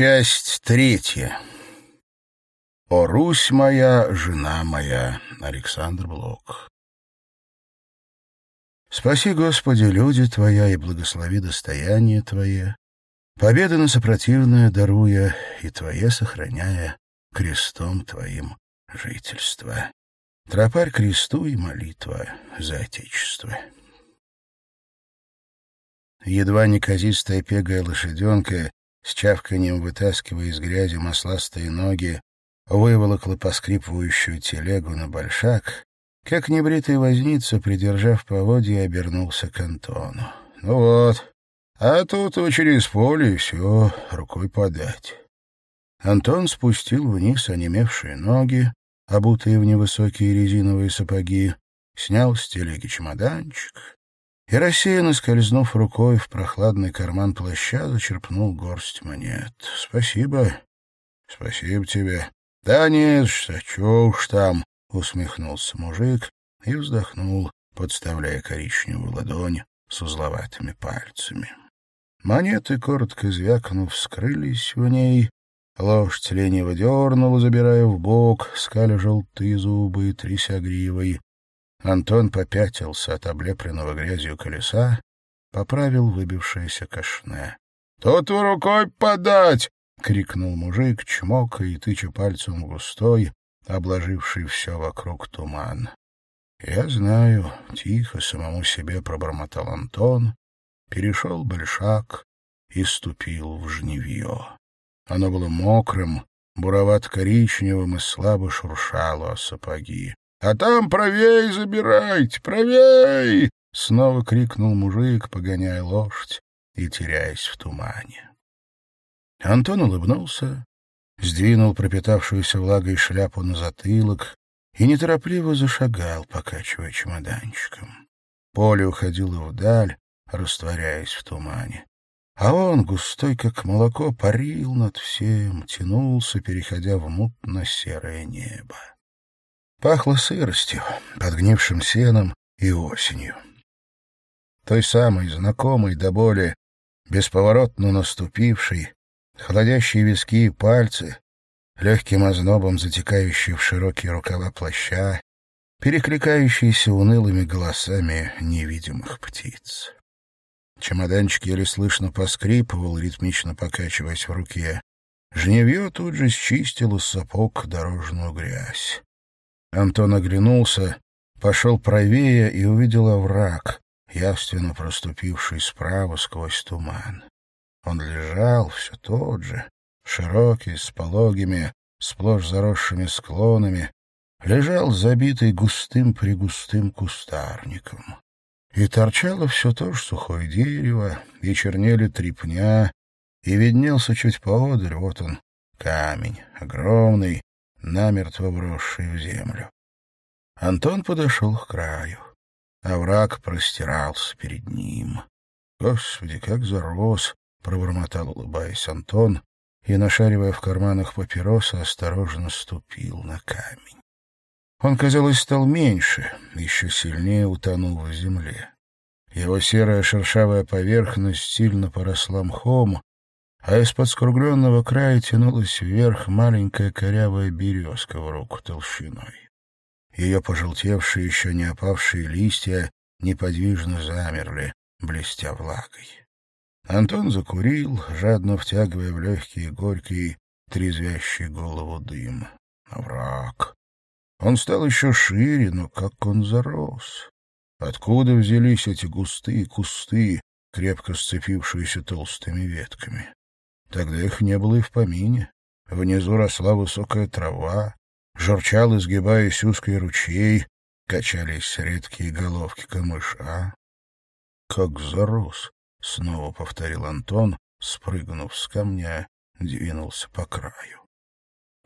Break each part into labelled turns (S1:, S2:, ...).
S1: Часть третья. «О, Русь моя, жена моя» Александр Блок. Спаси, Господи, люди Твоя, и благослови достояние Твое, победы на сопротивное даруя, и Твое сохраняя крестом Твоим жительство. Тропарь кресту и молитва за Отечество. Едва неказистая пегая лошаденка с чавканием вытаскивая из грязи масластые ноги, выволокла поскрипывающую телегу на большак, как небритый возница, придержав поводья, обернулся к Антону. «Ну вот, а тут через поле и все, рукой подать». Антон спустил вниз онемевшие ноги, обутые в невысокие резиновые сапоги, снял с телеги чемоданчик и, рассеянно скользнув рукой в прохладный карман плаща, зачерпнул горсть монет. — Спасибо. — Спасибо тебе. — Да нет что, чё уж там, — усмехнулся мужик и вздохнул, подставляя коричневую ладонь с узловатыми пальцами. Монеты, коротко звякнув, скрылись в ней. Лошадь лениво дернула, забирая в бок, скаля желтые зубы тряся гривой. Антон попятился от облепленного грязью колеса, поправил выбившееся кашне. — Тут рукой подать! — крикнул мужик, чмокая и тыча пальцем густой, обложивший все вокруг туман. — Я знаю, — тихо самому себе пробормотал Антон, перешел большак и ступил в жневье. Оно было мокрым, буровато-коричневым и слабо шуршало о сапоги. А там правей забирайте, правей! Снова крикнул мужик, погоняя лошадь и теряясь в тумане. Антон улыбнулся, сдвинул пропитавшуюся влагой шляпу на затылок и неторопливо зашагал, покачивая чемоданчиком. Поле уходило вдаль, растворяясь в тумане. А он, густой как молоко, парил над всем, тянулся, переходя в мутно-серое небо. Пахло сыростью, подгнившим сеном и осенью. Той самой, знакомой до боли, бесповоротно наступившей, холодящие виски и пальцы, легким ознобом затекающие в широкие рукава плаща, перекликающиеся унылыми голосами невидимых птиц. Чемоданчик еле слышно поскрипывал, ритмично покачиваясь в руке. Жневье тут же счистило с сапог дорожную грязь. Антон оглянулся, пошел правее и увидел овраг, явственно проступивший справа сквозь туман. Он лежал все тот же, широкий, с пологими, сплошь заросшими склонами, лежал забитый густым-пригустым кустарником. И торчало все то же сухое дерево, и чернели трепня, и виднелся чуть поодаль, вот он, камень, огромный, намертво вросший в землю. Антон подошел к краю. Овраг простирался перед ним. «Господи, как зарос!» — пробормотал, улыбаясь Антон, и, нашаривая в карманах папиросы, осторожно ступил на камень. Он, казалось, стал меньше, еще сильнее утонул в земле. Его серая шершавая поверхность сильно поросла мхом, а из-под скругленного края тянулась вверх маленькая корявая березка в руку толщиной. Ее пожелтевшие, еще не опавшие листья неподвижно замерли, блестя влагой. Антон закурил, жадно втягивая в легкие горький, трезвящий голову дым. Враг. Он стал еще шире, но как он зарос. Откуда взялись эти густые кусты, крепко сцепившиеся толстыми ветками? Тогда их не было и в помине. Внизу росла высокая трава, журчал, изгибаясь узкий ручей, качались редкие головки камыша. «Как зарос!» — снова повторил Антон, спрыгнув с камня, двинулся по краю.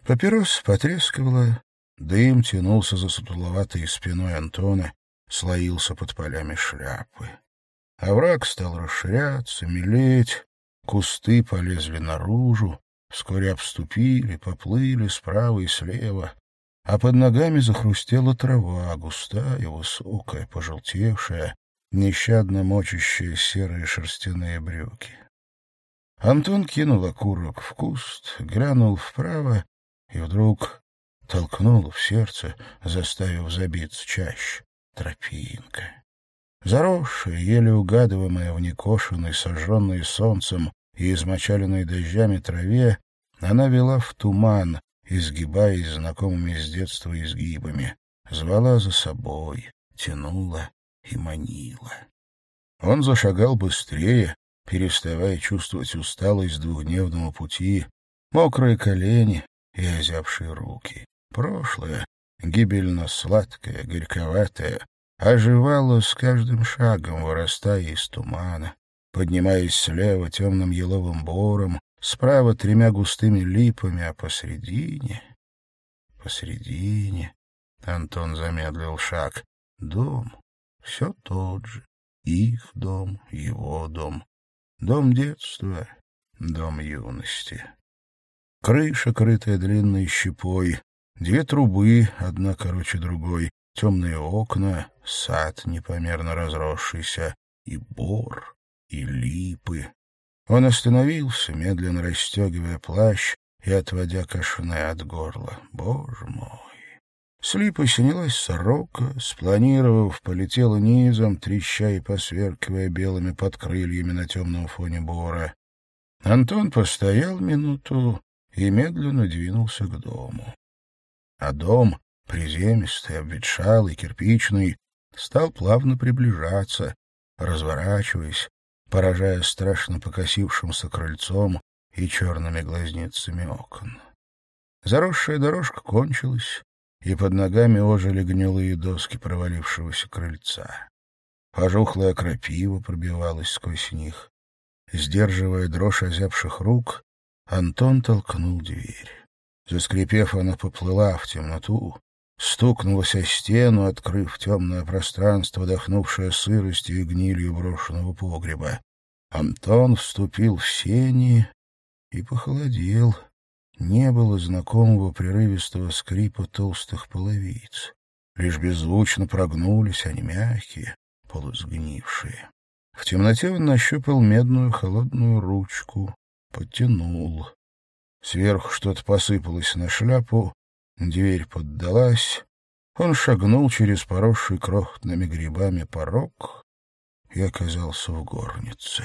S1: Папирос потрескивало, дым тянулся за сутуловатой спиной Антона, слоился под полями шляпы. Овраг стал расширяться, мелеть, Кусты полезли наружу, вскоре обступили, поплыли справа и слева, а под ногами захрустела трава, густая, высокая, пожелтевшая, нещадно мочащая серые шерстяные брюки. Антон кинул окурок в куст, глянул вправо и вдруг толкнул в сердце, заставив забиться чаще. Тропинка. Заросшая, еле угадываемая в некошенной, сожженной солнцем и измочаленной дождями траве, она вела в туман, изгибаясь знакомыми с детства изгибами, звала за собой, тянула и манила. Он зашагал быстрее, переставая чувствовать усталость двухдневного пути, мокрые колени и озябшие руки. Прошлое, гибельно сладкое, горьковатое, оживало с каждым шагом, вырастая из тумана, поднимаясь слева темным еловым бором, справа тремя густыми липами, а посредине... Посредине... Антон замедлил шаг. Дом. Все тот же. Их дом, его дом. Дом детства, дом юности. Крыша, крытая длинной щепой, две трубы, одна короче другой, темные окна, сад непомерно разросшийся, и бор, и липы. Он остановился, медленно расстегивая плащ и отводя кашне от горла. Боже мой! С липы снялась сорока, спланировав, полетела низом, треща и посверкивая белыми подкрыльями на темном фоне бора. Антон постоял минуту и медленно двинулся к дому. А дом, приземистый, обветшалый, кирпичный, стал плавно приближаться, разворачиваясь, поражая страшно покосившимся крыльцом и черными глазницами окон. Заросшая дорожка кончилась, и под ногами ожили гнилые доски провалившегося крыльца. Пожухлая крапива пробивалась сквозь них. Сдерживая дрожь озябших рук, Антон толкнул дверь. Заскрипев, она поплыла в темноту, стукнулась о стену, открыв темное пространство, вдохнувшее сыростью и гнилью брошенного погреба. Антон вступил в сени и похолодел. Не было знакомого прерывистого скрипа толстых половиц. Лишь беззвучно прогнулись они мягкие, полусгнившие. В темноте он нащупал медную холодную ручку, потянул. Сверху что-то посыпалось на шляпу, дверь поддалась. Он шагнул через поросший крохотными грибами порог и оказался в горнице.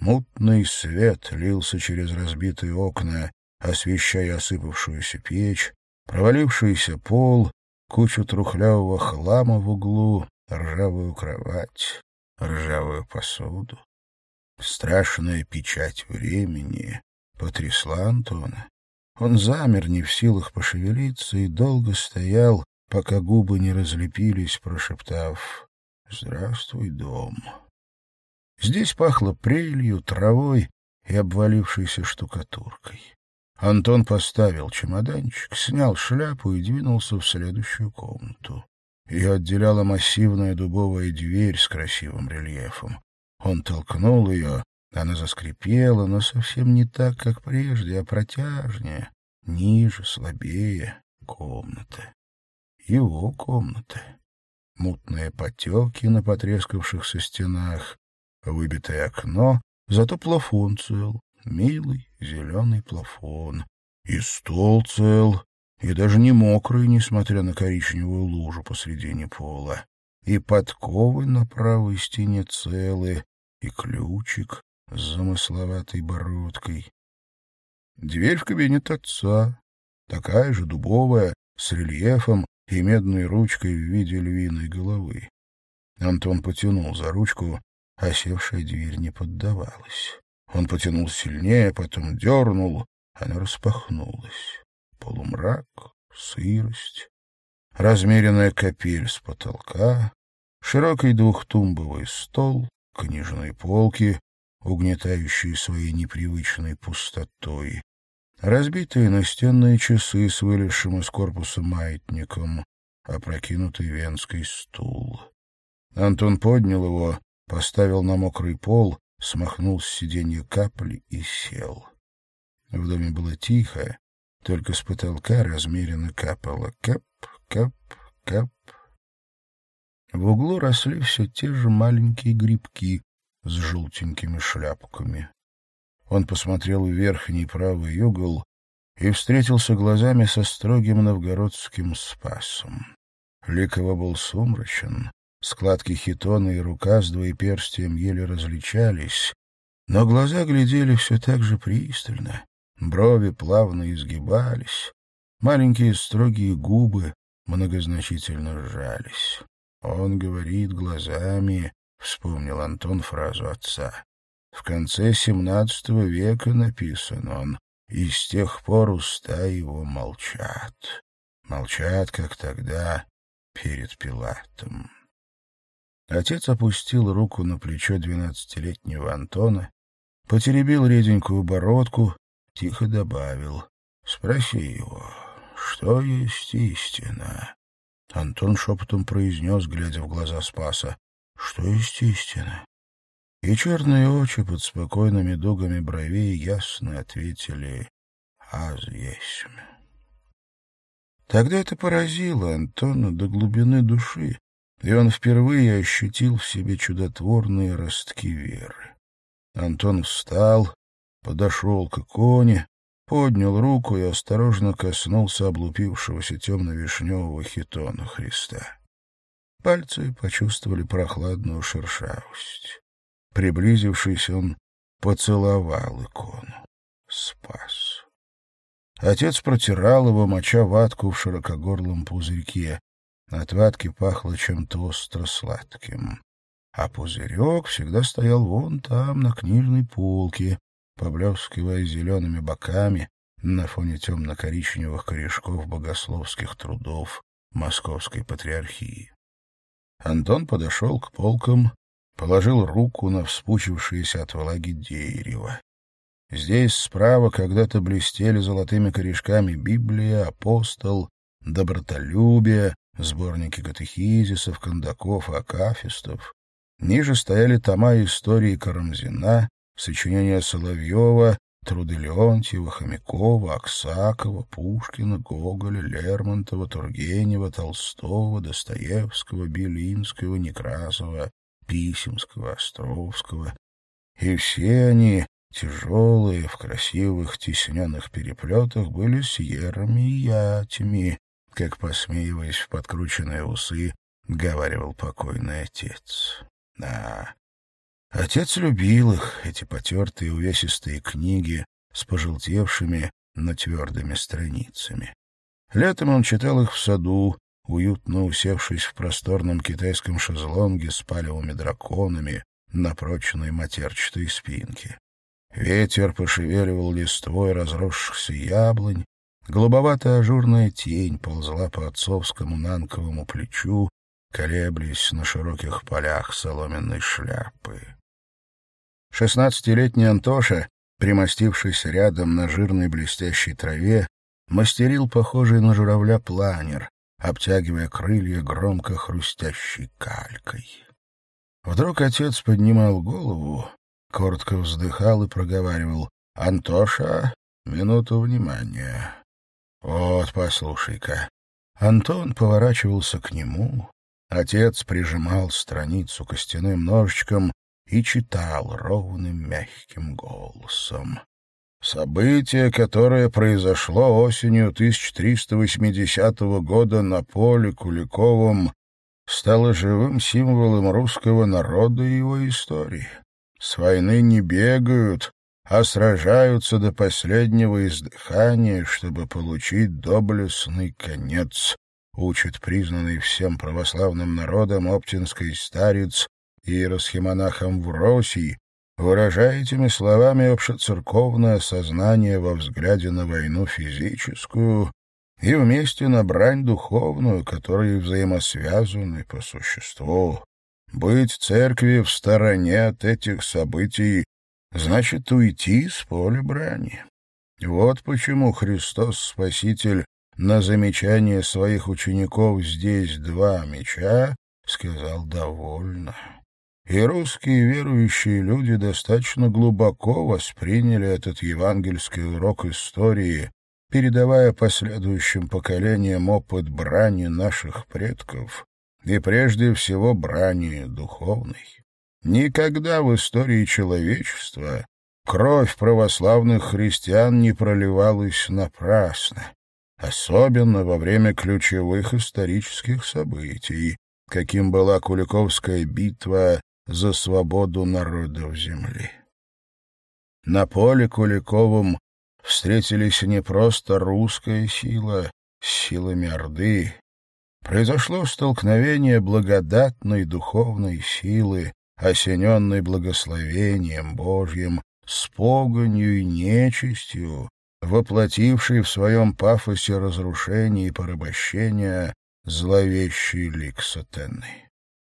S1: Мутный свет лился через разбитые окна, освещая осыпавшуюся печь, провалившийся пол, кучу трухлявого хлама в углу, ржавую кровать, ржавую посуду. Страшная печать времени потрясла Антона. Он замер, не в силах пошевелиться, и долго стоял, пока губы не разлепились, прошептав «Здравствуй, дом». Здесь пахло прелью, травой и обвалившейся штукатуркой. Антон поставил чемоданчик, снял шляпу и двинулся в следующую комнату. Ее отделяла массивная дубовая дверь с красивым рельефом. Он толкнул ее, она заскрипела, но совсем не так, как прежде, а протяжнее, ниже, слабее комната. Его комната. Мутные потеки на потрескавшихся стенах, выбитое окно, зато плафон цел, Милый зеленый плафон. И стол цел, и даже не мокрый, несмотря на коричневую лужу посредине пола. И подковы на правой стене целы, и ключик с замысловатой бородкой. Дверь в кабинет отца, такая же дубовая, с рельефом и медной ручкой в виде львиной головы. Антон потянул за ручку, а севшая дверь не поддавалась. Он потянул сильнее, потом дернул. Она распахнулась. Полумрак, сырость, размеренная капель с потолка, широкий двухтумбовый стол, книжные полки, угнетающие своей непривычной пустотой, разбитые настенные часы с вылезшим из корпуса маятником, опрокинутый венский стул. Антон поднял его, поставил на мокрый пол смахнул с сиденья капли и сел. В доме было тихо, только с потолка размеренно капало кап, кап, кап. В углу росли все те же маленькие грибки с желтенькими шляпками. Он посмотрел в верхний правый угол и встретился глазами со строгим новгородским спасом. Лик его был сумрачен, складки хитона и рука с двоеперстием еле различались, но глаза глядели все так же пристально, брови плавно изгибались, маленькие строгие губы многозначительно сжались. «Он говорит глазами», — вспомнил Антон фразу отца. «В конце XVII века написан он, и с тех пор уста его молчат. Молчат, как тогда, перед Пилатом». Отец опустил руку на плечо двенадцатилетнего Антона, потеребил реденькую бородку, тихо добавил. «Спроси его, что есть истина?» Антон шепотом произнес, глядя в глаза Спаса. «Что есть истина?» И черные очи под спокойными дугами бровей ясно ответили «Аз есть». Тогда это поразило Антона до глубины души, и он впервые ощутил в себе чудотворные ростки веры. Антон встал, подошел к иконе, поднял руку и осторожно коснулся облупившегося темно-вишневого хитона Христа. Пальцы почувствовали прохладную шершавость. Приблизившись, он поцеловал икону. Спас. Отец протирал его, моча ватку в широкогорлом пузырьке. От ватки пахло чем-то остро-сладким. А пузырек всегда стоял вон там, на книжной полке, поблескивая зелеными боками на фоне темно-коричневых корешков богословских трудов Московской Патриархии. Антон подошел к полкам, положил руку на вспучившееся от влаги дерево. Здесь справа когда-то блестели золотыми корешками Библия, апостол, добротолюбие, сборники катехизисов, кондаков и акафистов. Ниже стояли тома истории Карамзина, сочинения Соловьева, труды Леонтьева, Хомякова, Аксакова, Пушкина, Гоголя, Лермонтова, Тургенева, Толстого, Достоевского, Белинского, Некрасова, Писемского, Островского. И все они, тяжелые, в красивых тисненных переплетах, были сьерами и ятями, как, посмеиваясь в подкрученные усы, говаривал покойный отец. Да, Отец любил их, эти потертые увесистые книги с пожелтевшими, но твердыми страницами. Летом он читал их в саду, уютно усевшись в просторном китайском шезлонге с палевыми драконами на прочной матерчатой спинке. Ветер пошевеливал листвой разросшихся яблонь, голубоватая ажурная тень ползла по отцовскому нанковому плечу, колеблясь на широких полях соломенной шляпы. Шестнадцатилетний Антоша, примостившись рядом на жирной блестящей траве, мастерил похожий на журавля планер, обтягивая крылья громко хрустящей калькой. Вдруг отец поднимал голову, коротко вздыхал и проговаривал «Антоша, минуту внимания». «Вот, послушай-ка». Антон поворачивался к нему. Отец прижимал страницу костяным ножичком и читал ровным мягким голосом. Событие, которое произошло осенью 1380 года на поле Куликовом, стало живым символом русского народа и его истории. С войны не бегают, а сражаются до последнего издыхания, чтобы получить доблестный конец, учит признанный всем православным народом оптинский старец иеросхимонахом в России, выражая этими словами общецерковное сознание во взгляде на войну физическую и вместе на брань духовную, которые взаимосвязаны по существу. Быть церкви в стороне от этих событий значит уйти с поля брани. Вот почему Христос Спаситель на замечание своих учеников «здесь два меча» сказал «довольно». И русские верующие люди достаточно глубоко восприняли этот евангельский урок истории, передавая последующим поколениям опыт брани наших предков и прежде всего брани духовной. Никогда в истории человечества кровь православных христиан не проливалась напрасно, особенно во время ключевых исторических событий, каким была Куликовская битва за свободу народов земли. На поле Куликовым встретились не просто русская сила с силами Орды. Произошло столкновение благодатной духовной силы, осененной благословением Божьим, с погонью и нечистью, воплотившей в своем пафосе разрушение и порабощение зловещий лик сатаны.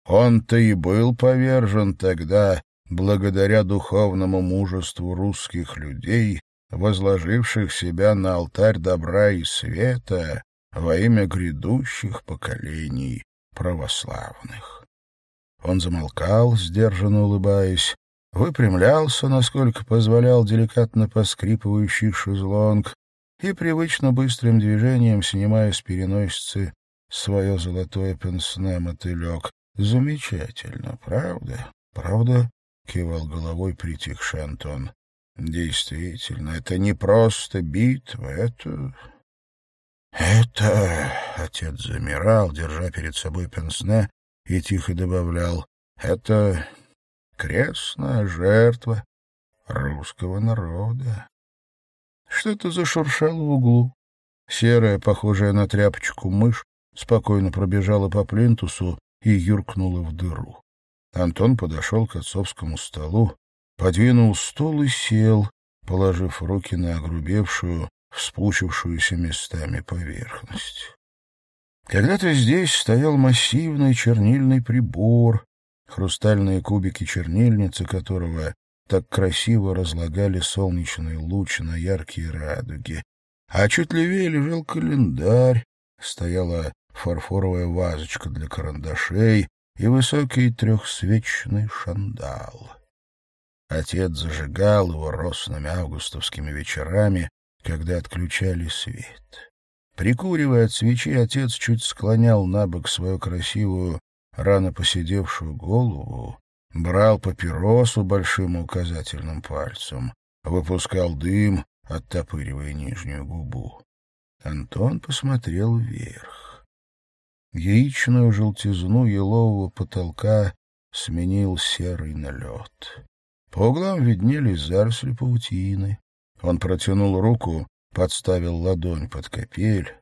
S1: Он-то и был повержен тогда благодаря духовному мужеству русских людей, возложивших себя на алтарь добра и света во имя грядущих поколений православных. Он замолкал, сдержанно улыбаясь, выпрямлялся, насколько позволял деликатно поскрипывающий шезлонг, и привычно быстрым движением, снимая с переносицы свое золотое пенсне мотылек. Замечательно, правда? Правда? — кивал головой притихший Антон. Действительно, это не просто битва, это... Это... Отец замирал, держа перед собой пенсне, и тихо добавлял. Это крестная жертва русского народа. Что-то зашуршало в углу. Серая, похожая на тряпочку мышь, спокойно пробежала по плинтусу и юркнула в дыру. Антон подошел к отцовскому столу, подвинул стул и сел, положив руки на огрубевшую, вспучившуюся местами поверхность. Когда-то здесь стоял массивный чернильный прибор, хрустальные кубики чернильницы которого так красиво разлагали солнечный луч на яркие радуги. А чуть левее лежал календарь, стояла фарфоровая вазочка для карандашей и высокий трехсвечный шандал. Отец зажигал его росными августовскими вечерами, когда отключали свет. Прикуривая от свечи, отец чуть склонял на бок свою красивую, рано поседевшую голову, брал папиросу большим указательным пальцем, выпускал дым, оттопыривая нижнюю губу. Антон посмотрел вверх. Яичную желтизну елового потолка сменил серый налет. По углам виднелись заросли паутины. Он протянул руку, подставил ладонь под капель.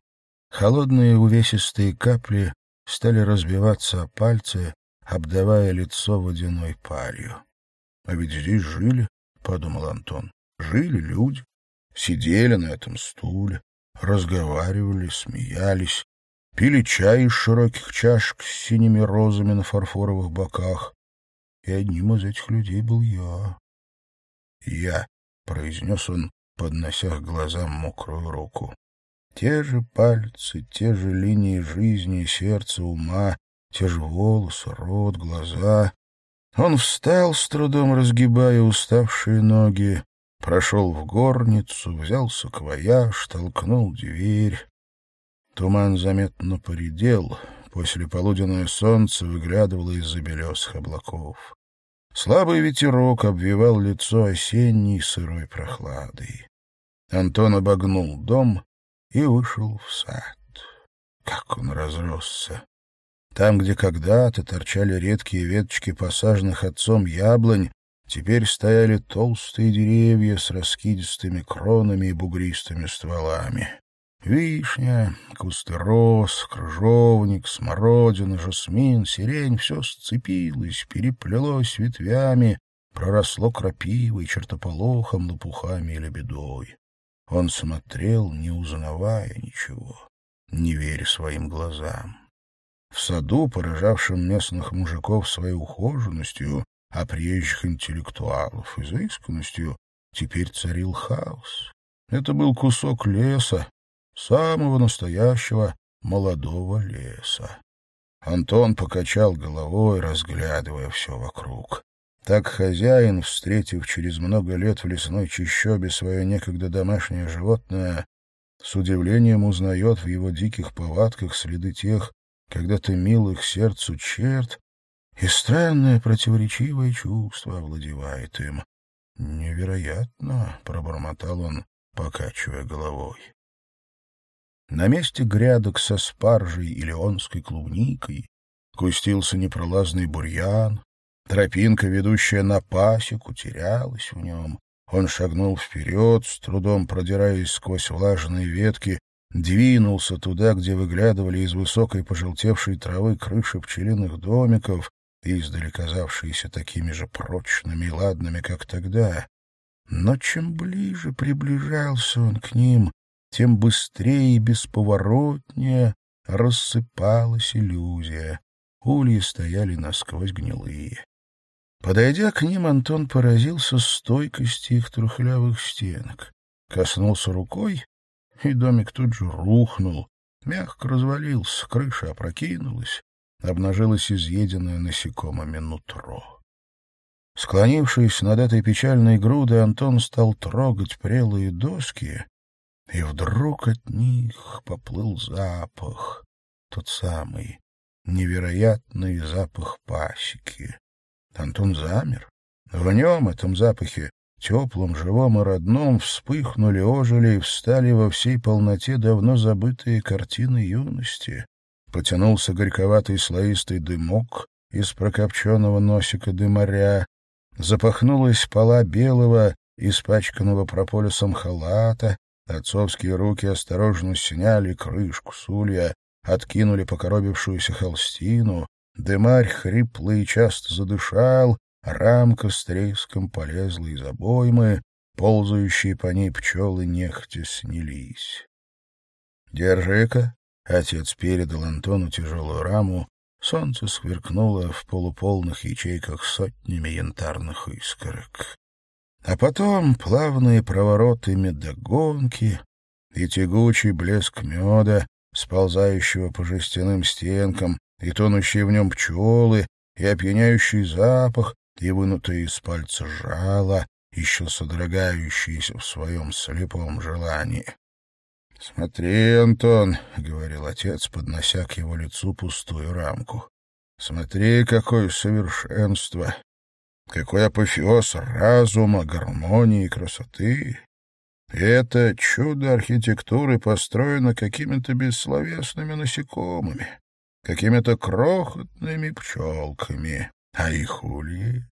S1: Холодные увесистые капли стали разбиваться о пальцы, обдавая лицо водяной парью. — А ведь здесь жили, — подумал Антон, — жили люди, сидели на этом стуле, разговаривали, смеялись, пили чай из широких чашек с синими розами на фарфоровых боках. И одним из этих людей был я. «Я», — произнес он, поднося к глазам мокрую руку. Те же пальцы, те же линии жизни, сердца, ума, те же волосы, рот, глаза. Он встал, с трудом разгибая уставшие ноги, прошел в горницу, взял саквояж, толкнул дверь. Туман заметно поредел, после полуденное солнце выглядывало из-за белесых облаков. Слабый ветерок обвивал лицо осенней сырой прохладой. Антон обогнул дом и вышел в сад. Как он разросся! Там, где когда-то торчали редкие веточки посаженных отцом яблонь, теперь стояли толстые деревья с раскидистыми кронами и бугристыми стволами. Вишня, кусты роз, крыжовник, смородина, жасмин, сирень — все сцепилось, переплелось ветвями, проросло крапивой, чертополохом, лопухами и лебедой. Он смотрел, не узнавая ничего, не веря своим глазам. В саду, поражавшем местных мужиков своей ухоженностью, а приезжих интеллектуалов изысканностью, теперь царил хаос. Это был кусок леса, самого настоящего молодого леса. Антон покачал головой, разглядывая все вокруг. Так хозяин, встретив через много лет в лесной чащобе свое некогда домашнее животное, с удивлением узнает в его диких повадках следы тех, когда-то милых сердцу черт, и странное противоречивое чувство овладевает им. «Невероятно!» — пробормотал он, покачивая головой. На месте грядок со спаржей и леонской клубникой кустился непролазный бурьян, тропинка, ведущая на пасеку, терялась в нем. Он шагнул вперед, с трудом продираясь сквозь влажные ветки, двинулся туда, где выглядывали из высокой пожелтевшей травы крыши пчелиных домиков, издали казавшиеся такими же прочными и ладными, как тогда. Но чем ближе приближался он к ним, тем быстрее и бесповоротнее рассыпалась иллюзия. Ульи стояли насквозь гнилые. Подойдя к ним, Антон поразился стойкости их трухлявых стенок. Коснулся рукой, и домик тут же рухнул, мягко развалился, крыша опрокинулась, обнажилось изъеденное насекомыми нутро. Склонившись над этой печальной грудой, Антон стал трогать прелые доски, и вдруг от них поплыл запах, тот самый невероятный запах пасеки. Антон замер. В нем, этом запахе, теплом, живом и родном, вспыхнули, ожили и встали во всей полноте давно забытые картины юности. Потянулся горьковатый слоистый дымок из прокопченного носика дымаря, запахнулась пола белого, испачканного прополисом халата, отцовские руки осторожно сняли крышку с улья, откинули покоробившуюся холстину, дымарь хрипло и часто задышал, рамка с треском полезла из обоймы, ползающие по ней пчелы нехотя снялись. «Держи-ка!» — отец передал Антону тяжелую раму, солнце сверкнуло в полуполных ячейках сотнями янтарных искорок. А потом плавные провороты медогонки и тягучий блеск меда, сползающего по жестяным стенкам, и тонущие в нем пчелы, и опьяняющий запах, и вынутые из пальца жало, еще содрогающиеся в своем слепом желании. — Смотри, Антон, — говорил отец, поднося к его лицу пустую рамку. — Смотри, какое совершенство! Какой апофеоз разума, гармонии и красоты! Это чудо архитектуры построено какими-то бессловесными насекомыми, какими-то крохотными пчелками, а их ульи.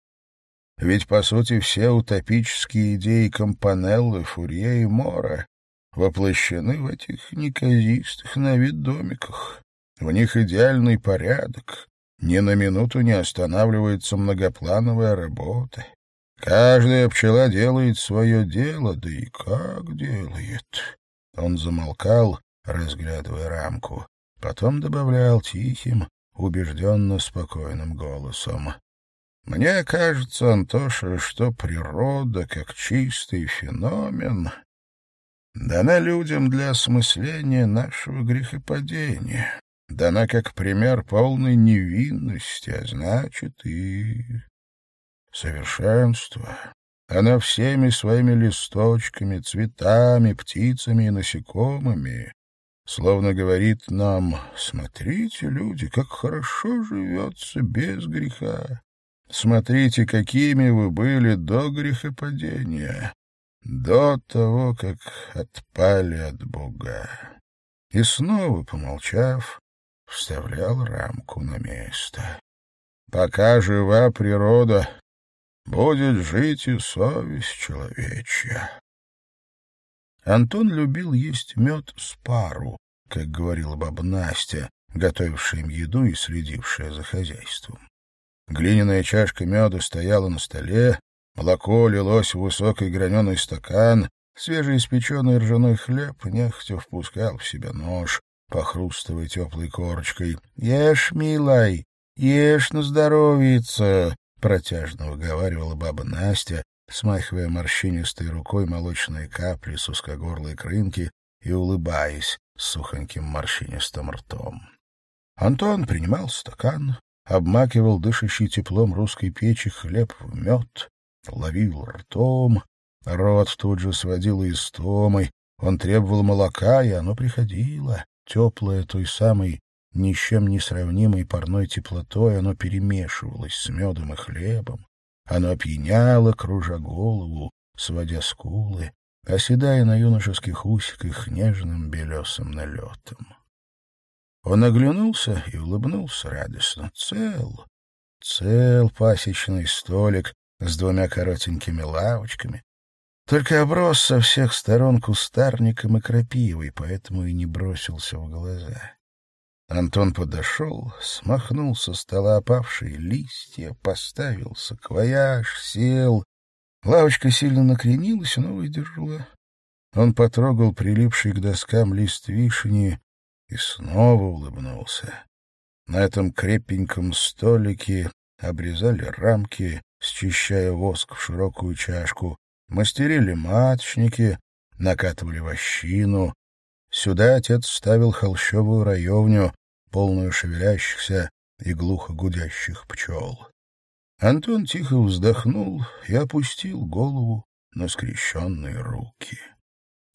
S1: Ведь, по сути, все утопические идеи Компанеллы, Фурье и Мора воплощены в этих неказистых на вид домиках. В них идеальный порядок, ни на минуту не останавливается многоплановая работа. Каждая пчела делает свое дело, да и как делает. Он замолкал, разглядывая рамку, потом добавлял тихим, убежденно спокойным голосом. «Мне кажется, Антоша, что природа, как чистый феномен, дана людям для осмысления нашего грехопадения дана как пример полной невинности, а значит и совершенства. Она всеми своими листочками, цветами, птицами и насекомыми словно говорит нам, смотрите, люди, как хорошо живется без греха. Смотрите, какими вы были до грехопадения, до того, как отпали от Бога. И снова, помолчав, вставлял рамку на место. Пока жива природа, будет жить и совесть человечья. Антон любил есть мед с пару, как говорила баба Настя, готовившая им еду и следившая за хозяйством. Глиняная чашка меда стояла на столе, молоко лилось в высокий граненый стакан, свежеиспеченный ржаной хлеб нехотя впускал в себя нож, похрустывая теплой корочкой. — Ешь, милай, ешь на здоровьице, — протяжно выговаривала баба Настя, смахивая морщинистой рукой молочные капли с узкогорлой крынки и улыбаясь сухоньким морщинистым ртом. Антон принимал стакан, обмакивал дышащий теплом русской печи хлеб в мед, ловил ртом, рот тут же сводил истомой, он требовал молока, и оно приходило теплое той самой, ни с чем не сравнимой парной теплотой, оно перемешивалось с медом и хлебом, Оно опьяняло, кружа голову, сводя скулы, оседая на юношеских усиках нежным белесым налетом. Он оглянулся и улыбнулся радостно. Цел, цел пасечный столик с двумя коротенькими лавочками. Только оброс со всех сторон кустарником и крапивой, поэтому и не бросился в глаза. Антон подошел, смахнул со стола опавшие листья, поставил саквояж, сел. Лавочка сильно накренилась, но выдержала. Он потрогал прилипший к доскам лист вишни и снова улыбнулся. На этом крепеньком столике обрезали рамки, счищая воск в широкую чашку, мастерили маточники, накатывали вощину. Сюда отец ставил холщовую раевню, полную шевелящихся и глухо гудящих пчел. Антон тихо вздохнул и опустил голову на скрещенные руки.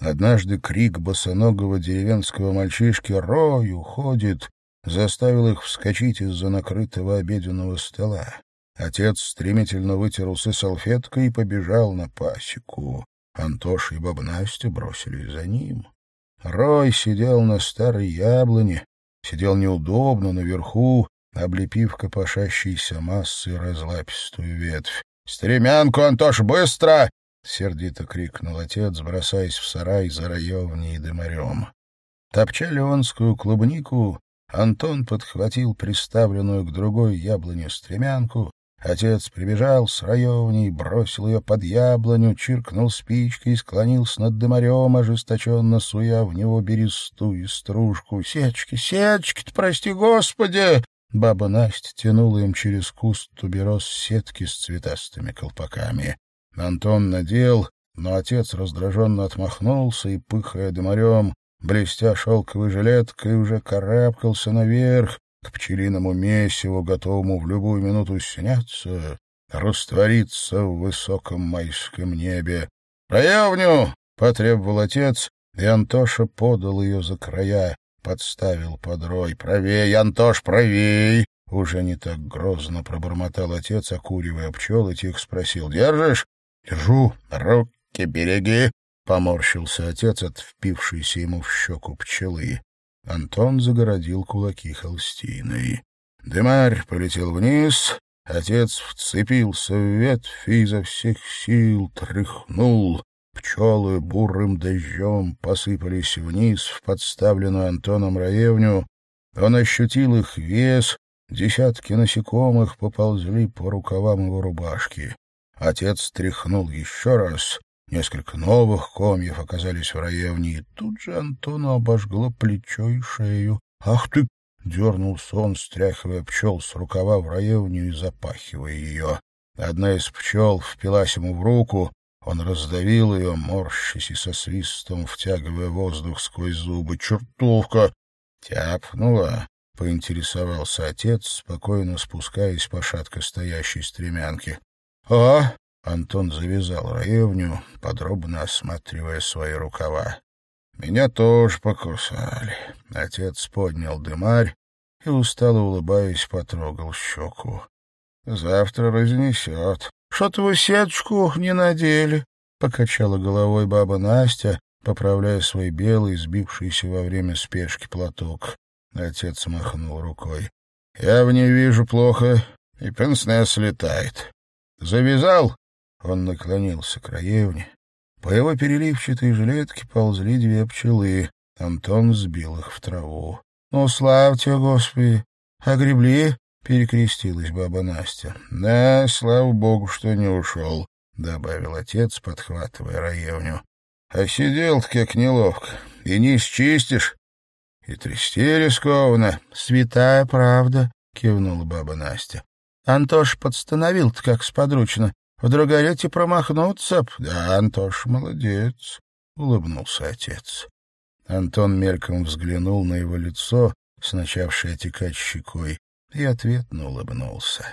S1: Однажды крик босоногого деревенского мальчишки «Рой уходит!» заставил их вскочить из-за накрытого обеденного стола. Отец стремительно вытер усы салфеткой и побежал на пасеку. Антош и баба Настя бросились за ним. Рой сидел на старой яблоне, сидел неудобно наверху, облепив копошащейся массой разлапистую ветвь. «Стремянку, Антош, быстро!» — сердито крикнул отец, бросаясь в сарай за раевней и дымарем. Топча леонскую клубнику, Антон подхватил приставленную к другой яблоне стремянку, Отец прибежал с раевней, бросил ее под яблоню, чиркнул спичкой и склонился над дымарем, ожесточенно суя в него бересту и стружку. «Сечки, сечки-то, прости господи!» Баба Настя тянула им через куст тубероз сетки с цветастыми колпаками. Антон надел, но отец раздраженно отмахнулся и, пыхая дымарем, блестя шелковой жилеткой, уже карабкался наверх, к пчелиному месиву, готовому в любую минуту сняться, раствориться в высоком майском небе. «Проявню!» — потребовал отец, и Антоша подал ее за края, подставил под рой. «Правей, Антош, правей!» Уже не так грозно пробормотал отец, окуривая пчел, и тихо спросил. «Держишь?» «Держу. Руки береги!» — поморщился отец от впившейся ему в щеку пчелы. Антон загородил кулаки холстиной. Дымарь полетел вниз, отец вцепился в ветвь и изо всех сил тряхнул. Пчелы бурым дождем посыпались вниз в подставленную Антоном раевню. Он ощутил их вес, десятки насекомых поползли по рукавам его рубашки. Отец тряхнул еще раз, Несколько новых комьев оказались в раевне, и тут же Антону обожгло плечо и шею. «Ах ты!» — дернулся он, стряхивая пчел с рукава в раевню и запахивая ее. Одна из пчел впилась ему в руку, он раздавил ее, морщась и со свистом, втягивая воздух сквозь зубы. «Чертовка!» «Тяпнула!» — поинтересовался отец, спокойно спускаясь по шатко стоящей стремянке. «А?» Антон завязал раевню, подробно осматривая свои рукава. Меня тоже покусали. Отец поднял дымарь и, устало улыбаясь, потрогал щеку. Завтра разнесет. — Что-то вы сеточку не надели, — покачала головой баба Настя, поправляя свой белый, сбившийся во время спешки платок. Отец махнул рукой. — Я в ней вижу плохо, и пенсне слетает. Завязал он наклонился к раевне. По его переливчатой жилетке ползли две пчелы. Антон сбил их в траву. — Ну, слава тебе, Господи! Огребли? — перекрестилась баба Настя. — Да, слава богу, что не ушел, — добавил отец, подхватывая раевню. — А сидел-то как неловко. И не счистишь. И трясти рискованно. — Святая правда, — кивнула баба Настя. Антош подстановил-то как сподручно. Вдруг горете промахнуться? Да, Антош, молодец, — улыбнулся отец. Антон мельком взглянул на его лицо, с начавшей отекать щекой, и ответно улыбнулся.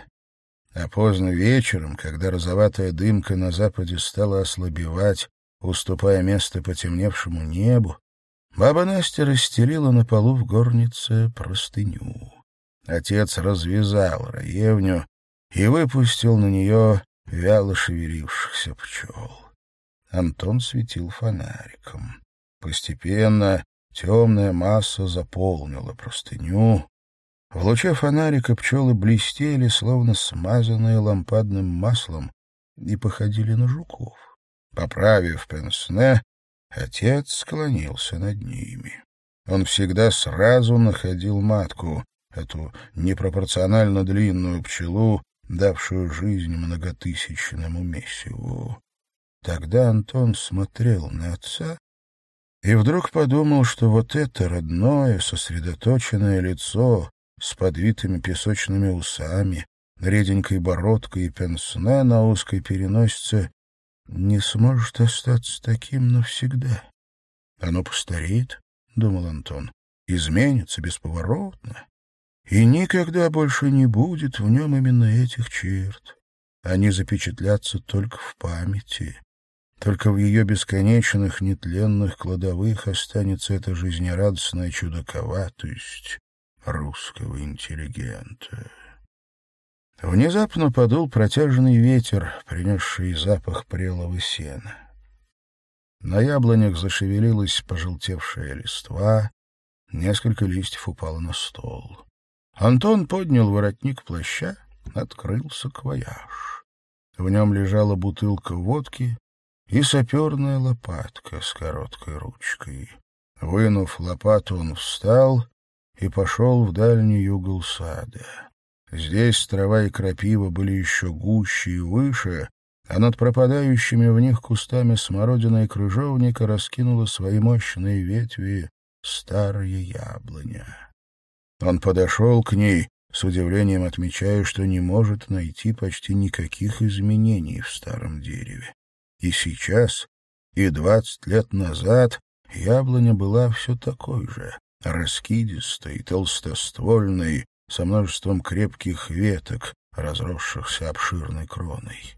S1: А поздно вечером, когда розоватая дымка на западе стала ослабевать, уступая место потемневшему небу, баба Настя расстелила на полу в горнице простыню. Отец развязал раевню и выпустил на нее вяло шевелившихся пчел. Антон светил фонариком. Постепенно темная масса заполнила простыню. В луче фонарика пчелы блестели, словно смазанные лампадным маслом, и походили на жуков. Поправив пенсне, отец склонился над ними. Он всегда сразу находил матку, эту непропорционально длинную пчелу, давшую жизнь многотысячному месиву. Тогда Антон смотрел на отца и вдруг подумал, что вот это родное, сосредоточенное лицо с подвитыми песочными усами, реденькой бородкой и пенсне на узкой переносице не сможет остаться таким навсегда. Оно постареет, — думал Антон, — изменится бесповоротно, и никогда больше не будет в нем именно этих черт. Они запечатлятся только в памяти. Только в ее бесконечных, нетленных кладовых останется эта жизнерадостная чудаковатость русского интеллигента. Внезапно подул протяжный ветер, принесший запах прелого сена. На яблонях зашевелилась пожелтевшая листва, несколько листьев упало на стол. Антон поднял воротник плаща, открылся квояж. В нем лежала бутылка водки и саперная лопатка с короткой ручкой. Вынув лопату, он встал и пошел в дальний угол сада. Здесь трава и крапива были еще гуще и выше, а над пропадающими в них кустами смородина и крыжовника раскинула свои мощные ветви старая яблоня. Он подошел к ней, с удивлением отмечая, что не может найти почти никаких изменений в старом дереве. И сейчас, и двадцать лет назад, яблоня была все такой же, раскидистой, толстоствольной, со множеством крепких веток, разросшихся обширной кроной.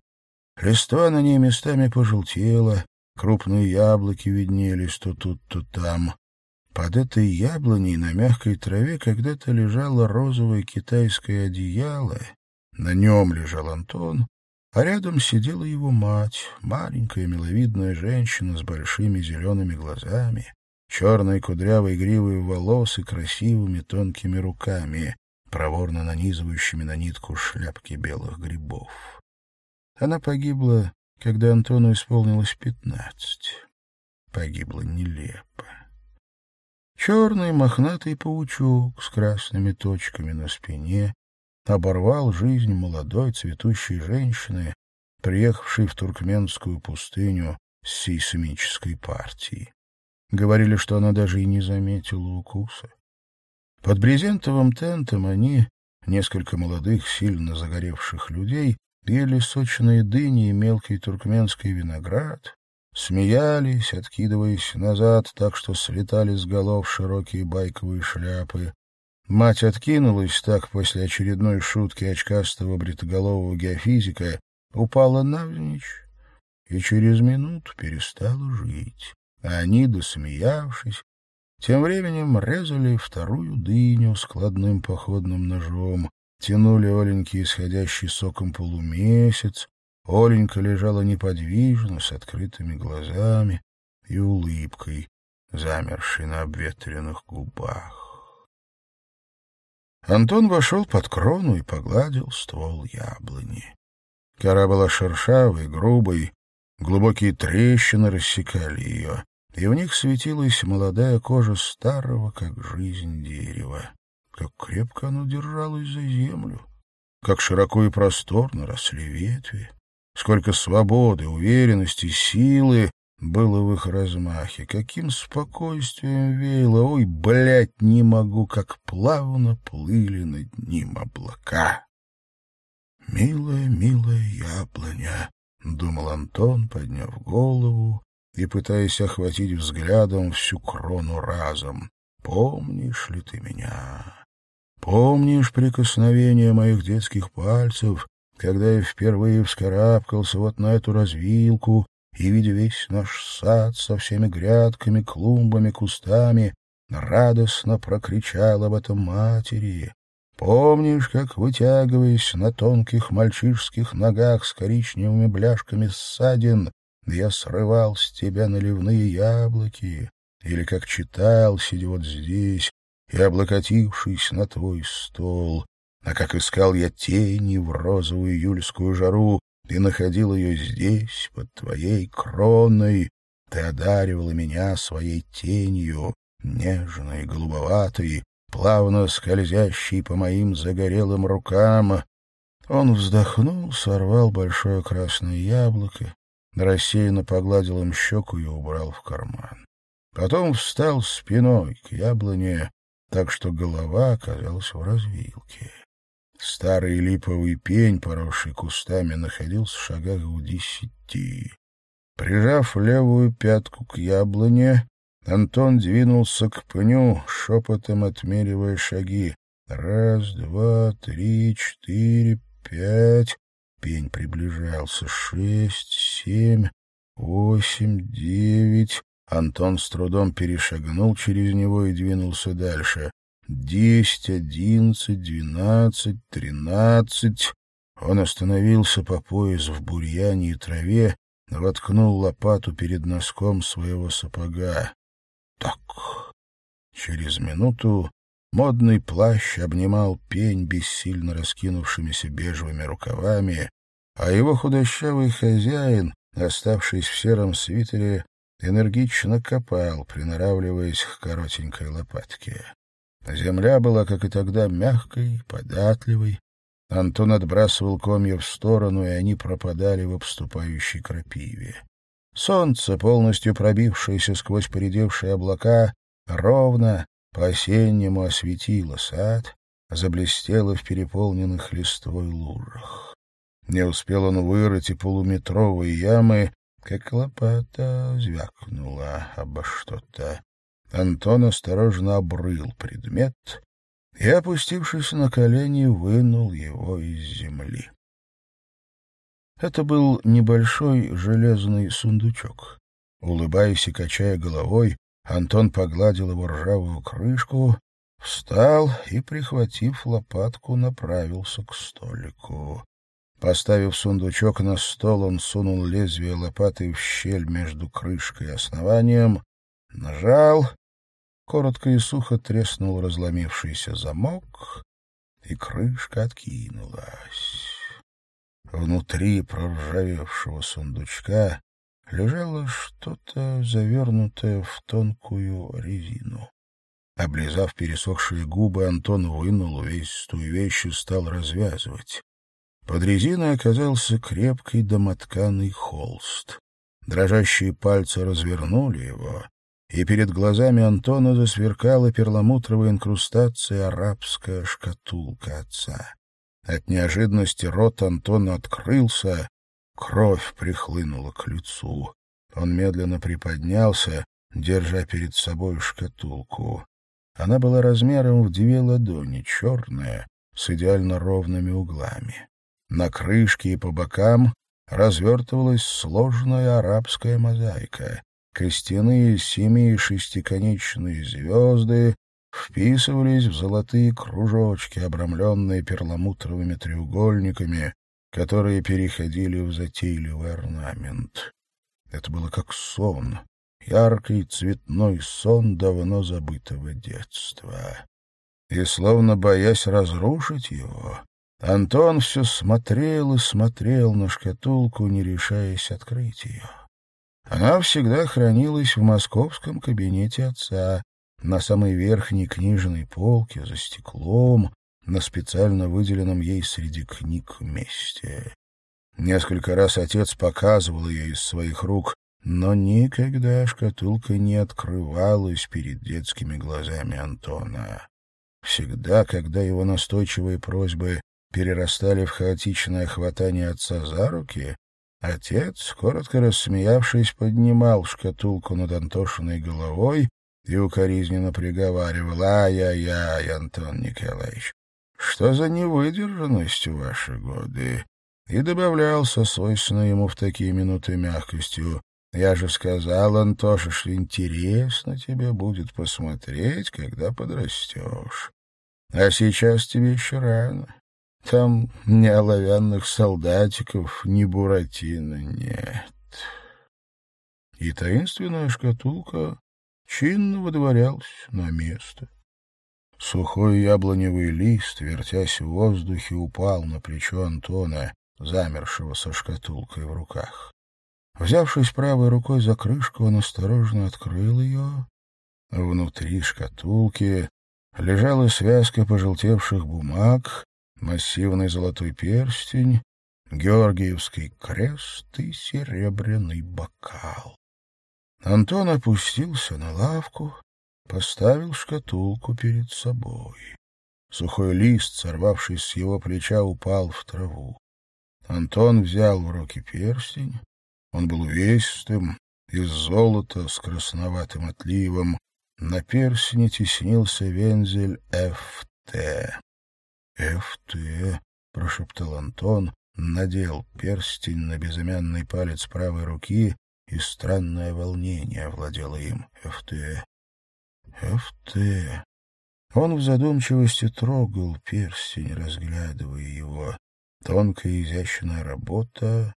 S1: Листва на ней местами пожелтела, крупные яблоки виднелись то тут, то там. Под этой яблоней на мягкой траве когда-то лежало розовое китайское одеяло, на нем лежал Антон, а рядом сидела его мать, маленькая миловидная женщина с большими зелеными глазами, черной кудрявой гривой волос и красивыми тонкими руками, проворно нанизывающими на нитку шляпки белых грибов. Она погибла, когда Антону исполнилось пятнадцать. Погибла нелепо. Черный мохнатый паучок с красными точками на спине оборвал жизнь молодой цветущей женщины, приехавшей в туркменскую пустыню с сейсмической партией. Говорили, что она даже и не заметила укуса. Под брезентовым тентом они, несколько молодых, сильно загоревших людей, ели сочные дыни и мелкий туркменский виноград, смеялись, откидываясь назад, так что слетали с голов широкие байковые шляпы. Мать откинулась так после очередной шутки очкастого бритоголового геофизика, упала навзничь и через минуту перестала жить. А они, досмеявшись, тем временем резали вторую дыню складным походным ножом, тянули Оленьке исходящий соком полумесяц, Оленька лежала неподвижно, с открытыми глазами и улыбкой, замершей на обветренных губах. Антон вошел под крону и погладил ствол яблони. Кора была шершавой, грубой, глубокие трещины рассекали ее и в них светилась молодая кожа старого, как жизнь дерева. Как крепко оно держалось за землю, как широко и просторно росли ветви, сколько свободы, уверенности, силы было в их размахе, каким спокойствием веяло, ой, блядь, не могу, как плавно плыли над ним облака. «Милая, милая яблоня», — думал Антон, подняв голову и пытаясь охватить взглядом всю крону разом. «Помнишь ли ты меня? Помнишь прикосновение моих детских пальцев, когда я впервые вскарабкался вот на эту развилку и, видя весь наш сад со всеми грядками, клумбами, кустами, радостно прокричал об этом матери, Помнишь, как, вытягиваясь на тонких мальчишских ногах с коричневыми бляшками ссадин, я срывал с тебя наливные яблоки? Или как читал, сидя вот здесь и облокотившись на твой стол? А как искал я тени в розовую июльскую жару и находил ее здесь, под твоей кроной? Ты одаривала меня своей тенью, нежной, голубоватой, плавно скользящий по моим загорелым рукам. Он вздохнул, сорвал большое красное яблоко, рассеянно погладил им щеку и убрал в карман. Потом встал спиной к яблоне, так что голова оказалась в развилке. Старый липовый пень, поросший кустами, находился в шагах в десяти. Прижав левую пятку к яблоне, Антон двинулся к пню, шепотом отмеривая шаги. Раз, два, три, четыре, пять. Пень приближался. Шесть, семь, восемь, девять. Антон с трудом перешагнул через него и двинулся дальше. Десять, одиннадцать, двенадцать, тринадцать. Он остановился по пояс в бурьяне и траве, воткнул лопату перед носком своего сапога так. Через минуту модный плащ обнимал пень бессильно раскинувшимися бежевыми рукавами, а его худощавый хозяин, оставшись в сером свитере, энергично копал, приноравливаясь к коротенькой лопатке. Земля была, как и тогда, мягкой, податливой. Антон отбрасывал комья в сторону, и они пропадали в обступающей крапиве. Солнце, полностью пробившееся сквозь поредевшие облака, ровно по-осеннему осветило сад, заблестело в переполненных листвой лужах. Не успел он вырыть и полуметровые ямы, как лопата звякнула обо что-то. Антон осторожно обрыл предмет и, опустившись на колени, вынул его из земли. Это был небольшой железный сундучок. Улыбаясь и качая головой, Антон погладил его ржавую крышку, встал и, прихватив лопатку, направился к столику. Поставив сундучок на стол, он сунул лезвие лопаты в щель между крышкой и основанием, нажал, коротко и сухо треснул разломившийся замок, и крышка откинулась. Внутри проржавевшего сундучка лежало что-то, завернутое в тонкую резину. Облизав пересохшие губы, Антон вынул увесистую вещь и стал развязывать. Под резиной оказался крепкий домотканый холст. Дрожащие пальцы развернули его, и перед глазами Антона засверкала перламутровая инкрустация арабская шкатулка отца. От неожиданности рот Антона открылся, кровь прихлынула к лицу. Он медленно приподнялся, держа перед собой шкатулку. Она была размером в две ладони, черная, с идеально ровными углами. На крышке и по бокам развертывалась сложная арабская мозаика. Костяные семи- и шестиконечные звезды, вписывались в золотые кружочки, обрамленные перламутровыми треугольниками, которые переходили в затейливый орнамент. Это было как сон, яркий цветной сон давно забытого детства. И, словно боясь разрушить его, Антон все смотрел и смотрел на шкатулку, не решаясь открыть ее. Она всегда хранилась в московском кабинете отца, на самой верхней книжной полке, за стеклом, на специально выделенном ей среди книг месте. Несколько раз отец показывал ее из своих рук, но никогда шкатулка не открывалась перед детскими глазами Антона. Всегда, когда его настойчивые просьбы перерастали в хаотичное хватание отца за руки, отец, коротко рассмеявшись, поднимал шкатулку над Антошиной головой и укоризненно приговаривал «Ай-яй-яй, Антон Николаевич, что за невыдержанность в ваши годы?» И добавлял со свойственной ему в такие минуты мягкостью «Я же сказал, Антоша, что интересно тебе будет посмотреть, когда подрастешь». А сейчас тебе еще рано. Там ни оловянных солдатиков, ни буратино нет. И таинственная шкатулка чинно выдворялась на место. Сухой яблоневый лист, вертясь в воздухе, упал на плечо Антона, замершего со шкатулкой в руках. Взявшись правой рукой за крышку, он осторожно открыл ее. Внутри шкатулки лежала связка пожелтевших бумаг, массивный золотой перстень, Георгиевский крест и серебряный бокал. Антон опустился на лавку, поставил шкатулку перед собой. Сухой лист, сорвавшись с его плеча, упал в траву. Антон взял в руки перстень. Он был увесистым, из золота с красноватым отливом. На перстне теснился вензель «ФТ». «ФТ», — прошептал Антон, надел перстень на безымянный палец правой руки, и странное волнение овладело им. «ФТ». «ФТ». Он в задумчивости трогал перстень, разглядывая его. Тонкая изящная работа,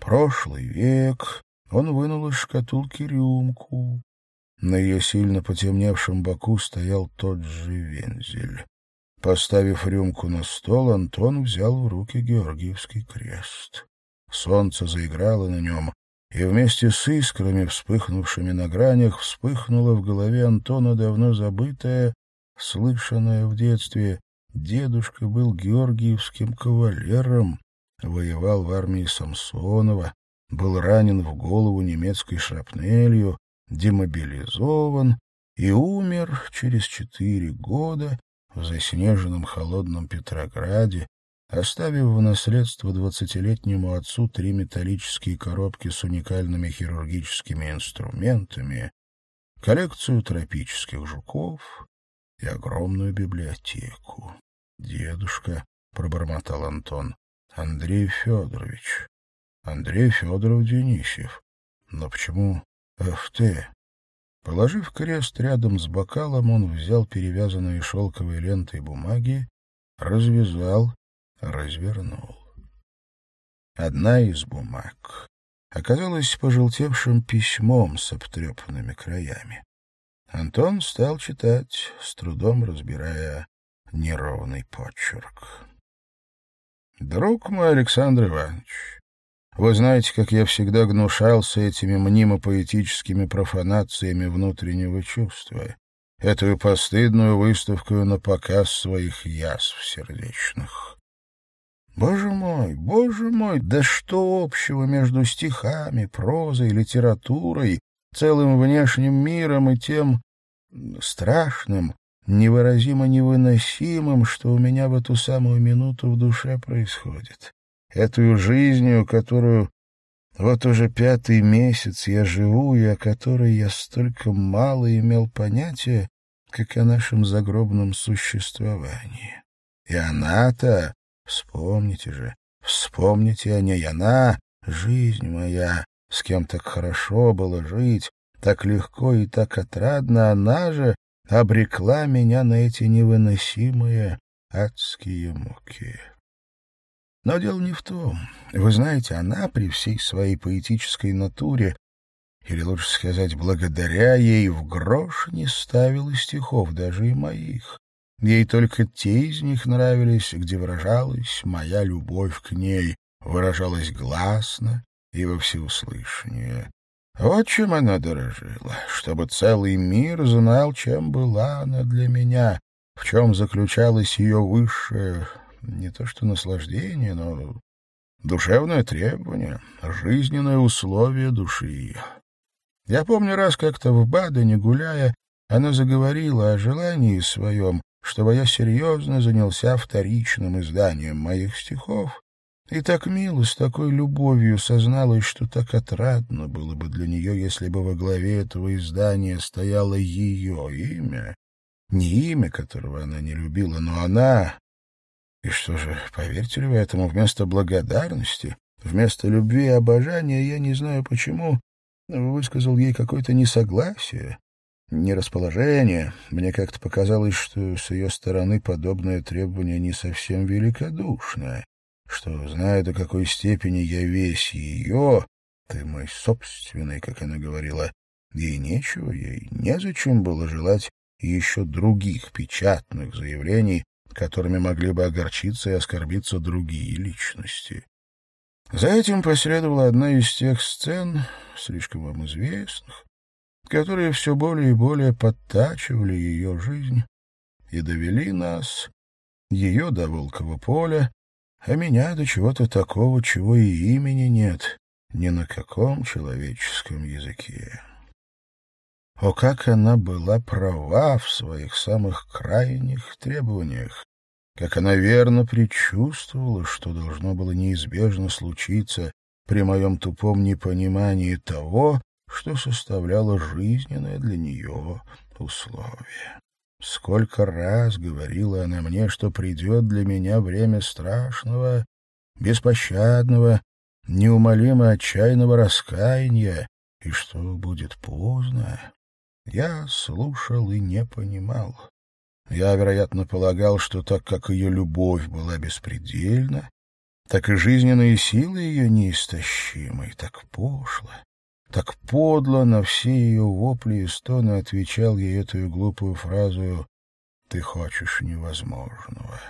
S1: прошлый век. Он вынул из шкатулки рюмку. На ее сильно потемневшем боку стоял тот же вензель. Поставив рюмку на стол, Антон взял в руки Георгиевский крест. Солнце заиграло на нем, и вместе с искрами, вспыхнувшими на гранях, вспыхнуло в голове Антона давно забытое, слышанное в детстве Дедушка был георгиевским кавалером, воевал в армии Самсонова, был ранен в голову немецкой шрапнелью, демобилизован и умер через четыре года в заснеженном холодном Петрограде, оставив в наследство двадцатилетнему отцу три металлические коробки с уникальными хирургическими инструментами, коллекцию тропических жуков и огромную библиотеку. Дедушка, пробормотал Антон. Андрей Федорович. Андрей Федоров Денисев. Но почему ФТ? Положив крест рядом с бокалом, он взял перевязанные шелковой лентой бумаги, развязал, развернул. Одна из бумаг оказалась пожелтевшим письмом с обтрепанными краями. Антон стал читать, с трудом разбирая неровный почерк. «Друг мой Александр Иванович, вы знаете, как я всегда гнушался этими мнимо-поэтическими профанациями внутреннего чувства, эту постыдную выставку на показ своих язв сердечных. Боже мой, боже мой, да что общего между стихами, прозой, литературой, целым внешним миром и тем страшным, невыразимо невыносимым, что у меня в эту самую минуту в душе происходит. Эту жизнью, которую вот уже пятый месяц я живу, и о которой я столько мало имел понятия, как о нашем загробном существовании. И она-то, вспомните же, вспомните о ней, она — жизнь моя, с кем так хорошо было жить, так легко и так отрадно, она же обрекла меня на эти невыносимые адские муки. Но дело не в том. Вы знаете, она при всей своей поэтической натуре, или лучше сказать, благодаря ей, в грош не ставила стихов, даже и моих. Ей только те из них нравились, где выражалась моя любовь к ней, выражалась гласно и во всеуслышание. Вот чем она дорожила, чтобы целый мир знал, чем была она для меня, в чем заключалось ее высшее, не то что наслаждение, но душевное требование, жизненное условие души. Я помню раз как-то в Бадене, гуляя, она заговорила о желании своем, чтобы я серьезно занялся вторичным изданием моих стихов, и так мило, с такой любовью созналась, что так отрадно было бы для нее, если бы во главе этого издания стояло ее имя. Не имя, которого она не любила, но она... И что же, поверьте ли вы этому, вместо благодарности, вместо любви и обожания, я не знаю почему, высказал ей какое-то несогласие, не расположение. Мне как-то показалось, что с ее стороны подобное требование не совсем великодушное, что, зная до какой степени я весь ее, ты мой собственный, как она говорила, ей нечего, ей незачем было желать еще других печатных заявлений, которыми могли бы огорчиться и оскорбиться другие личности. За этим последовала одна из тех сцен, слишком вам известных, которые все более и более подтачивали ее жизнь и довели нас, ее до Волкова поля, а меня до чего-то такого, чего и имени нет ни на каком человеческом языке. О, как она была права в своих самых крайних требованиях! Как она верно предчувствовала, что должно было неизбежно случиться при моем тупом непонимании того, что составляло жизненное для нее условие. Сколько раз говорила она мне, что придет для меня время страшного, беспощадного, неумолимо отчаянного раскаяния, и что будет поздно. Я слушал и не понимал. Я, вероятно, полагал, что так как ее любовь была беспредельна, так и жизненные силы ее неистощимы, так пошло, так подло на все ее вопли и стоны отвечал ей эту глупую фразу «Ты хочешь невозможного».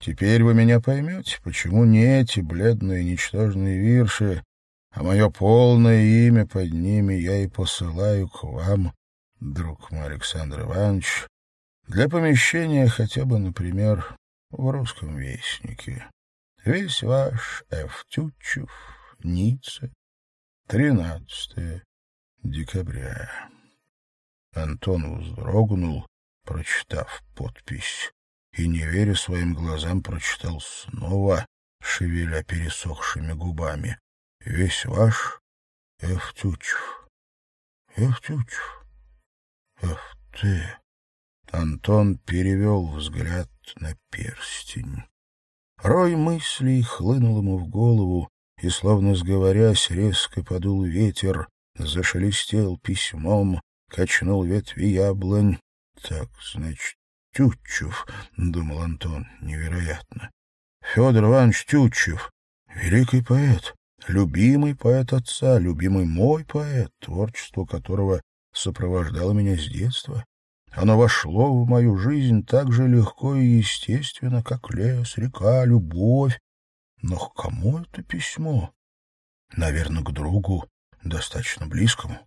S1: Теперь вы меня поймете, почему не эти бледные ничтожные вирши, а мое полное имя под ними я и посылаю к вам, друг мой Александр Иванович, для помещения хотя бы, например, в русском вестнике. Весь ваш Ф. Тютчев, Ницца, 13 декабря. Антон вздрогнул, прочитав подпись, и, не веря своим глазам, прочитал снова, шевеля пересохшими губами. «Весь ваш Эвтючев, Эвтючев, Эвте». Антон перевел взгляд на перстень. Рой мыслей хлынул ему в голову, и, словно сговорясь, резко подул ветер, зашелестел письмом, качнул ветви яблонь. Так, значит, Тютчев, — думал Антон, — невероятно. Федор Иванович Тютчев, великий поэт, любимый поэт отца, любимый мой поэт, творчество которого сопровождало меня с детства. Оно вошло в мою жизнь так же легко и естественно, как лес, река, любовь, но к кому это письмо? Наверное, к другу, достаточно близкому.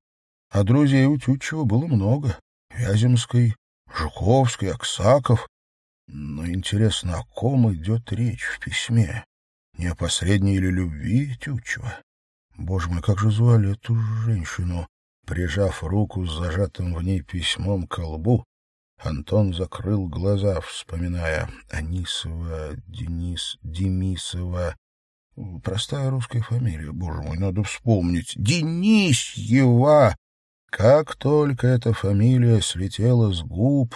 S1: А друзей у Тютчева было много. Вяземской, Жуковской, Аксаков. Но интересно, о ком идет речь в письме? Не о посредней или любви Тютчева? Боже мой, как же звали эту женщину? Прижав руку с зажатым в ней письмом к лбу, Антон закрыл глаза, вспоминая Анисова, Денис, Демисова. Простая русская фамилия, боже мой, надо вспомнить. Денисьева! Как только эта фамилия слетела с губ,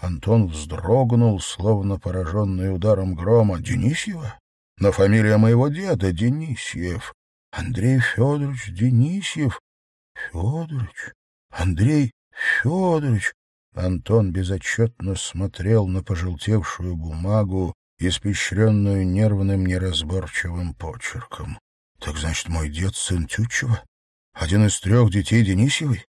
S1: Антон вздрогнул, словно пораженный ударом грома. Денисьева? Но фамилия моего деда Денисьев. Андрей Федорович Денисьев. Федорович? Андрей Федорович? Антон безотчетно смотрел на пожелтевшую бумагу, испещренную нервным неразборчивым почерком. Так значит, мой дед сын Тютчева? Один из трех детей Денисьевой?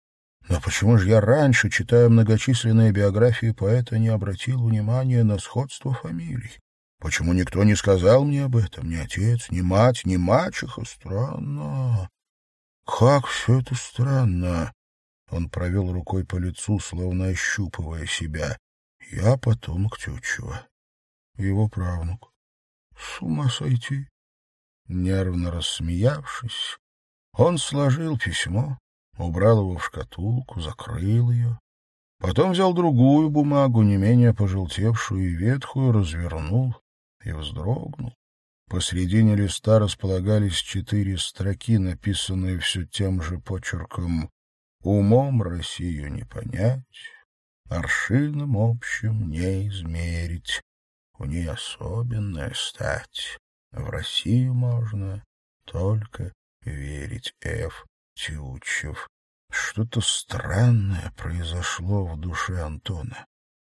S1: Но почему же я раньше, читая многочисленные биографии поэта, не обратил внимания на сходство фамилий? Почему никто не сказал мне об этом? Ни отец, ни мать, ни мачеха. Странно. Как все это странно. Он провел рукой по лицу, словно ощупывая себя. Я потомок Тютчева. Его правнук. С ума сойти. Нервно рассмеявшись, он сложил письмо, убрал его в шкатулку, закрыл ее. Потом взял другую бумагу, не менее пожелтевшую и ветхую, развернул и вздрогнул. Посредине листа располагались четыре строки, написанные все тем же почерком Умом Россию не понять, Аршином общим не измерить. У ней особенная стать. В Россию можно только верить Ф. Тютчев. Что-то странное произошло в душе Антона.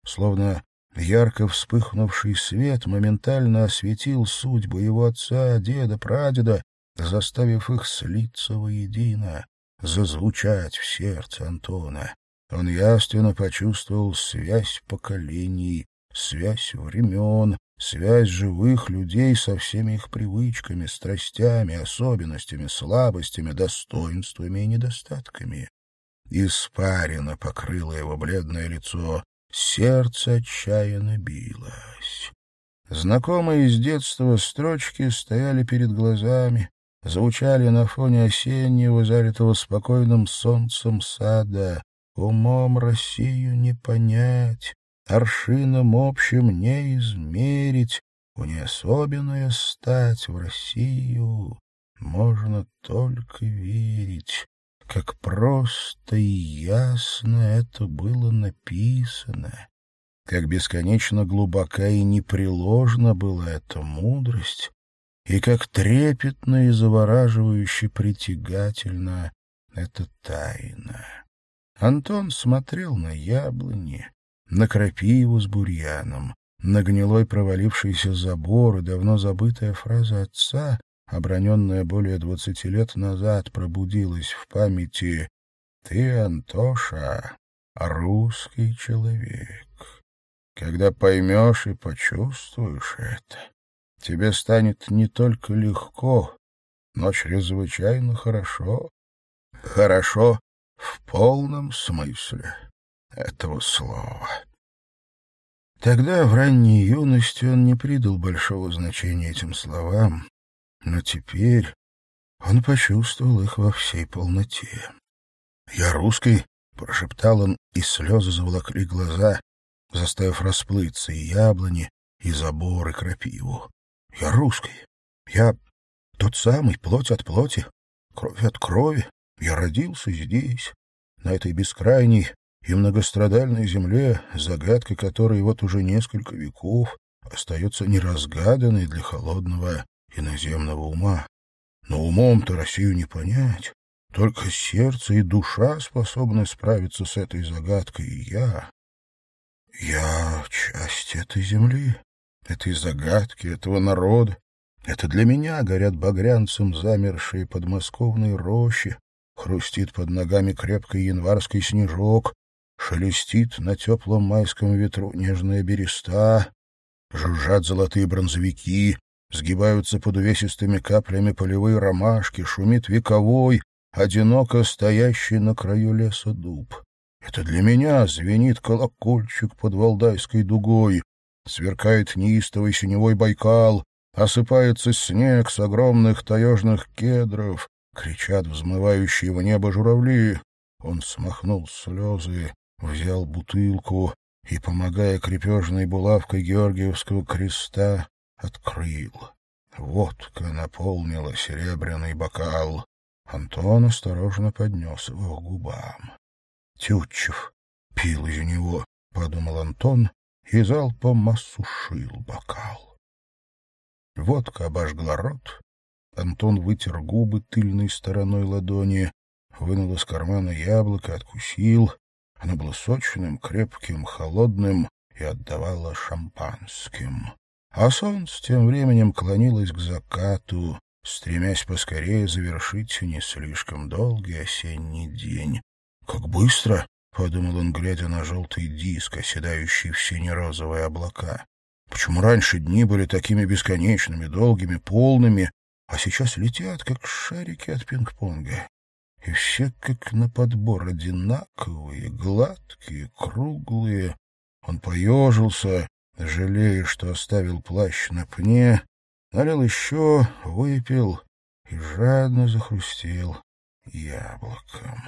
S1: Словно ярко вспыхнувший свет моментально осветил судьбы его отца, деда, прадеда, заставив их слиться воедино, зазвучать в сердце Антона. Он ясно почувствовал связь поколений, связь времен, связь живых людей со всеми их привычками, страстями, особенностями, слабостями, достоинствами и недостатками. Испарина покрыла его бледное лицо, сердце отчаянно билось. Знакомые с детства строчки стояли перед глазами, звучали на фоне осеннего, залитого спокойным солнцем сада. Умом Россию не понять, аршином общим не измерить, у ней особенная стать в Россию можно только верить как просто и ясно это было написано, как бесконечно глубока и непреложна была эта мудрость, и как трепетно и завораживающе притягательна эта тайна. Антон смотрел на яблони, на крапиву с бурьяном, на гнилой провалившийся забор и давно забытая фраза отца, оброненная более двадцати лет назад, пробудилась в памяти «Ты, Антоша, русский человек. Когда поймешь и почувствуешь это, тебе станет не только легко, но чрезвычайно хорошо. Хорошо в полном смысле этого слова». Тогда, в ранней юности, он не придал большого значения этим словам, но теперь он почувствовал их во всей полноте. «Я русский», — прошептал он, и слезы заволокли глаза, заставив расплыться и яблони, и заборы крапиву. «Я русский. Я тот самый, плоть от плоти, кровь от крови. Я родился здесь, на этой бескрайней и многострадальной земле, загадка которой вот уже несколько веков остается неразгаданной для холодного иноземного ума. Но умом-то Россию не понять. Только сердце и душа способны справиться с этой загадкой, и я... Я часть этой земли, этой загадки, этого народа. Это для меня горят багрянцем замершие подмосковные рощи, хрустит под ногами крепкий январский снежок, шелестит на теплом майском ветру нежная береста, жужжат золотые бронзовики, Сгибаются под увесистыми каплями полевые ромашки, шумит вековой, одиноко стоящий на краю леса дуб. Это для меня звенит колокольчик под Валдайской дугой, сверкает неистовый синевой Байкал, осыпается снег с огромных таежных кедров, кричат взмывающие в небо журавли. Он смахнул слезы, взял бутылку и, помогая крепежной булавкой Георгиевского креста, открыл. Водка наполнила серебряный бокал. Антон осторожно поднес его к губам. Тютчев пил из него, — подумал Антон, и залпом осушил бокал. Водка обожгла рот. Антон вытер губы тыльной стороной ладони, вынул из кармана яблоко, откусил. Оно было сочным, крепким, холодным и отдавало шампанским. А солнце тем временем клонилось к закату, стремясь поскорее завершить не слишком долгий осенний день. «Как быстро!» — подумал он, глядя на желтый диск, оседающий в сине-розовые облака. «Почему раньше дни были такими бесконечными, долгими, полными, а сейчас летят, как шарики от пинг-понга?» И все как на подбор одинаковые, гладкие, круглые. Он поежился, жалея, что оставил плащ на пне, налил еще, выпил и жадно захрустел яблоком.